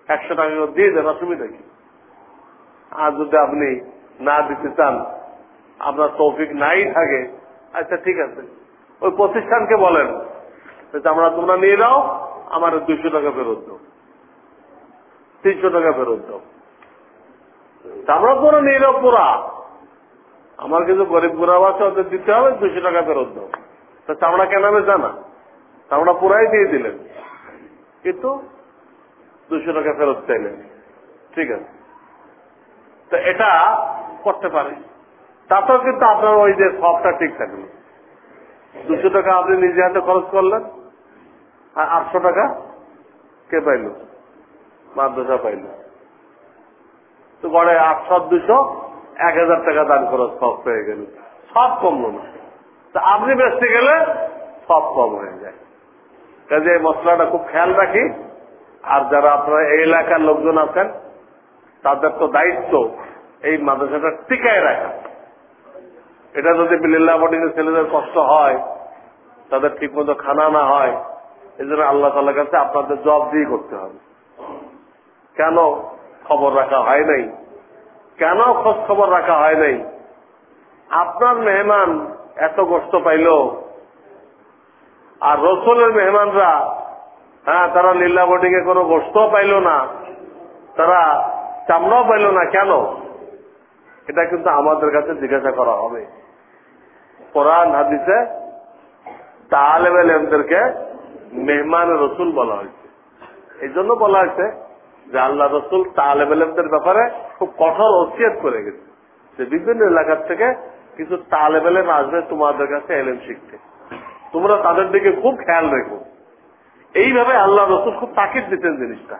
একশো টাকা দিয়ে দেন, অসুবিধা কি? আর যদি আপনি না দিতে চান, আপনার তৌফিক নাই থাকে আচ্ছা ঠিক আছে। ওই প্রতিষ্ঠানকে বলেন আমরা তোমরা নিয়ে নাও, আমার দুশো টাকা ফেরত দাও। তিনশো টাকা ফেরত দাও। আমরা পুরো নিয়ে নাও পুরা। আমার কিছু গরিব গুড়াও আছে, ওদের দিতে হবে দুশো টাকা ফেরত দাও। তা চামড়া কেনাবে জানা? চামড়া পুরাই দিয়ে দিলেন। কিন্তু দুশো টাকা ফেরত চাইলেন ঠিক আছে। তো এটা করতে পারে। তাতেও কিন্তু আপনার ওই যে সবটা ঠিক থাকল দুশো টাকা আপনি নিজে হাতে খরচ করলেন, আর আটশো টাকা কে পাইল? মাদ্রাসা পাইল। তো গড়ে আটশো, দুশো, এক হাজার টাকা দান খরচ সব পেয়ে গেল। সব কমলো না। তা আপনি বেচতে গেলে সব কম হয়ে যায়। কাজে মশলাটা খুব খেয়াল রাখি। আর যারা আপনারা এই এলাকার লোকজন আছেন, তাদের তো দায়িত্ব এই মাদ্রাসাটা টিকায় রাখা। এটা যদি বিল্লা বোর্ডিং ছেলেদের কষ্ট হয়, তাদের ঠিক মতো খানা না হয়, এই জন্য আল্লাহ তাল্লাহ কাছে আপনাদের জব দিয়ে করতে হবে। কেন খবর রাখা হয় নাই? কেন খোঁজ খবর রাখা হয় নাই? আপনার মেহমান এত কষ্ট পাইল আর রসুলের মেহমানরা হ্যাঁ তারা লীলা এ কোনো গোস্ত পাইল না, তারা চামড়াও পাইল না, কেন? এটা কিন্তু আমাদের কাছে জিজ্ঞাসা করা হবে। কোরআন, হাদিসে এলেমদেরকে মেহমান রসুল বলা হয়েছে। এই জন্য বলা হয়েছে যে আল্লাহ রসুল তালেব এলেমদের ব্যাপারে খুব কঠোর ওসিয়ত করে গেছে। যে বিভিন্ন এলাকার থেকে কিছু তালেব এলেম আসবে তোমাদের কাছে এলেম শিখতে। তোমরা তাদের দিকে খুব খেয়াল রেখো। এইভাবে আল্লাহ রসুল খুব তাকিদ দিতেন জিনিসটা।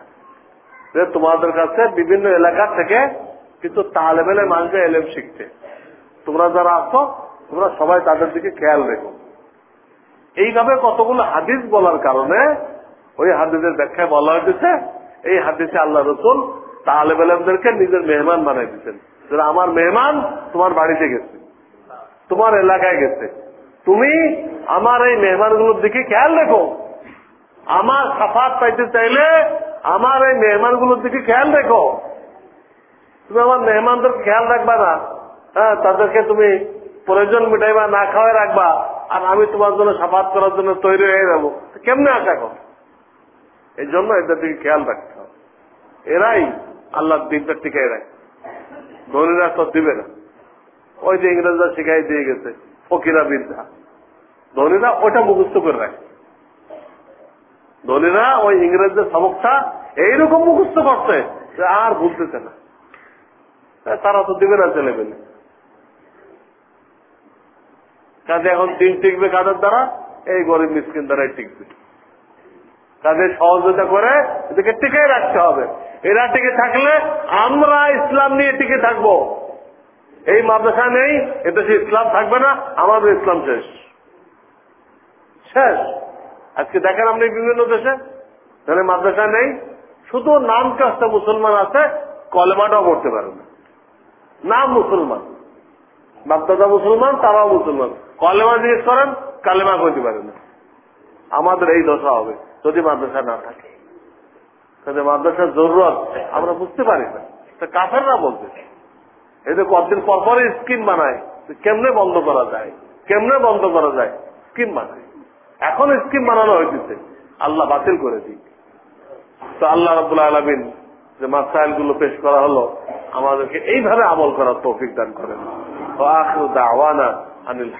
যে তোমাদের কাছে বিভিন্ন এলাকা থেকে কিন্তু তালেব মানুষ এলেম শিখতে। তোমরা যারা আসো তোমরা সবাই তাদের দিকে খেয়াল রেখো। এইভাবে কতগুলো হাদিস বলার কারণে, ওই হাদিসের ব্যাখ্যায় বলা হয়েছে এই হাদিসে আল্লাহ রসুল তালেব আলমদেরকে নিজের মেহমান বানাই দিচ্ছেন আমার মেহমান তোমার বাড়িতে গেছে, তোমার এলাকায় গেছে। তুমি আমার এই মেহমানগুলোর দিকে খেয়াল রেখো। আমার সাফাত পাইতে চাইলে আমার এই মেহমানগুলোর দিকে খেয়াল রেখো। তুমি আমার মেহমানদের খেয়াল রাখবা না। হ্যাঁ তাদেরকে তুমি প্রয়োজন মিটাইবা, না খাওয়াই রাখবা। আর আমি তোমার জন্য সাফাত করার জন্য তৈরি হয়ে যাব। কেমনে আশা কর? এই জন্য এদের দিকে খেয়াল রাখতে হবে। এরাই আল্লাহর দিনটা টিকাই রাখে। ধনীরা তো দিবে না। ওই যে ইংরেজরা শিখাই দিয়ে গেছে। ফকিরা বিদ্যা। ধনীরা ওটা মুখস্থ করে রাখে। ধনীরা ওই ইংরেজদের সবকটা এইরকম মুখস্থ করছে আর ভুলতেছে না। তারা তো দিবে না ছেলে পেলে। কাজে এখন দিন টিকবে কাদের দ্বারা? এই গরিব মিসকিন দ্বারাই টিকবে। তাদের সহযোগিতা করে এদেরকে টিকে রাখতে হবে। এরা টিকে থাকলে আমরা ইসলাম নিয়ে টিকে থাকব। এই মাদ্রাসা নেই এদেশে ইসলাম থাকবে না, আমাদের ইসলাম শেষ। শেষ। আজকে দেখেন আপনি বিভিন্ন দেশে, তাহলে মাদ্রাসা নেই, শুধু নাম কাজটা মুসলমান আছে, কলেমাটাও পড়তে পারে না। নাম মুসলমান। বাপদাদা মুসলমান, তারাও মুসলমান। কলেমা জিজ্ঞেস করেন, কালেমা করতে পারে না। আমাদের এই দশা হবে, যদি মাদ্রাসা না থাকে। তাহলে মাদ্রাসার জরুরত, আমরা বুঝতে পারি না। তা কাফেররা বলতে এদের কতদিন পর পরে স্কিম বানায়। কেমনে বন্ধ করা যায়? কেমনে বন্ধ করা যায়? স্কিম বানায়। এখন স্কিম বানানো হয়েছে আল্লাহ বাতিল করে দিক। তো আল্লাহ রব আলিন যে মাসাইলগুলো পেশ করা হলো, আমাদেরকে এইভাবে আমল করার তৌফিক দান করেন। দাওয়ানা আনিল